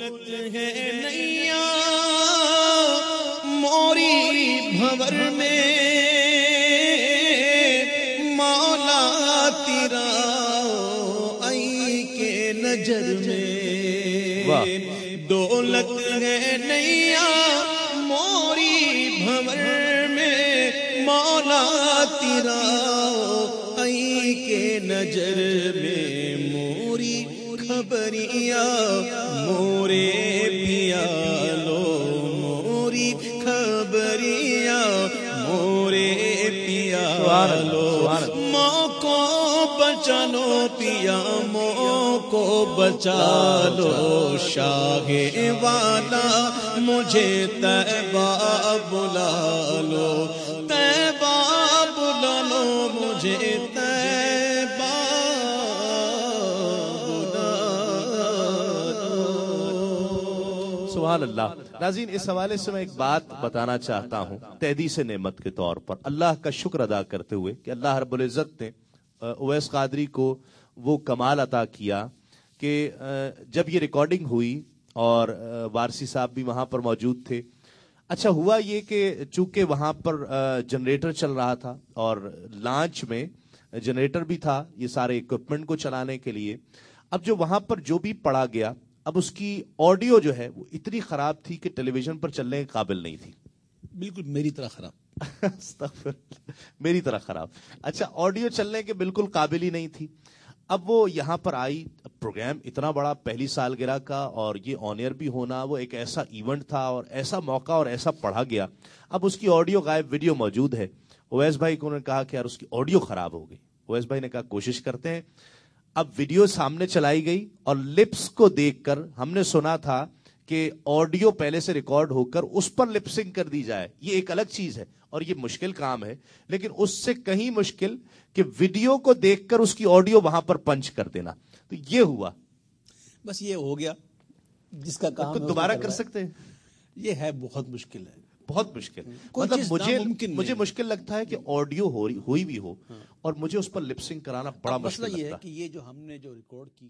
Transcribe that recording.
دولت ہے نیا موری بھور میں مولا تیرا آئی کے نظر۔ میں دولت ہے نیا موری بھور میں مولا تیرا آئی کے نظر میں خبریاں مورے پیا لو موری خبریاں مورے پیا لو۔ ماں کو بچا لو پیا ماں کو بچا لو شاہ والا مجھے تیبہ بلا لو تیبہ بلا لو مجھے سبحان اللہ۔ ناظرین، اس حوالے سے میں ایک بات بتانا چاہتا ہوں۔ تحدیث نعمت کے طور پر۔ اللہ کا شکر ادا کرتے ہوئے کہ اللہ رب العزت نے اویس قادری کو وہ کمال عطا کیا کہ جب یہ ریکارڈنگ ہوئی اور وارسی صاحب بھی وہاں پر موجود تھے۔ اچھا ہوا یہ کہ چونکہ وہاں پر جنریٹر چل رہا تھا اور لانچ میں جنریٹر بھی تھا یہ سارے اکوپمنٹ کو چلانے کے لیے، اب جو وہاں پر جو بھی پڑا گیا اب اس کی آڈیو جو ہے وہ اتنی خراب تھی کہ ٹیلی ویژن پر چلنے کے قابل نہیں تھی۔ بالکل میری طرح خراب۔ میری طرح خراب۔ اچھا آڈیو چلنے کے بالکل قابل ہی نہیں تھی۔ اب وہ یہاں پر آئی پروگرام اتنا بڑا پہلی سالگرہ کا اور یہ آن ایئر بھی ہونا وہ ایک ایسا ایونٹ تھا اور ایسا موقع اور ایسا پڑھا گیا۔ اب اس کی آڈیو غائب ویڈیو موجود ہے۔ اویس بھائی کو انہوں نے کہا کہ یار اس کی آڈیو خراب ہو گئی۔ اویس بھائی نے کہا کوشش کرتے ہیں۔ اب ویڈیو سامنے چلائی گئی اور لپس کو دیکھ کر ہم نے سنا تھا کہ آڈیو پہلے سے ریکارڈ ہو کر اس پر لپسنگ کر دی جائے۔ یہ ایک الگ چیز ہے اور یہ مشکل کام ہے لیکن اس سے کہیں مشکل کہ ویڈیو کو دیکھ کر اس کی آڈیو وہاں پر پنچ کر دینا۔ تو یہ ہوا۔ بس یہ ہو گیا۔ جس کا کام دوبارہ کر۔ سکتے ہیں۔ یہ ہے بہت مشکل ہے۔ بہت مشکل۔ مطلب مجھے مجھے۔ مشکل لگتا ہے کہ آڈیو ہوئی بھی ہو اور مجھے اس پر لپسنگ کرانا بڑا مسئلہ یہ ہے کہ یہ جو ہم نے جو ریکارڈ کی